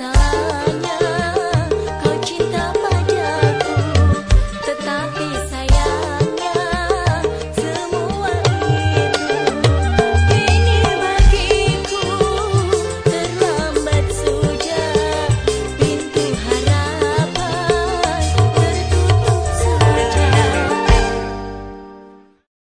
pasar.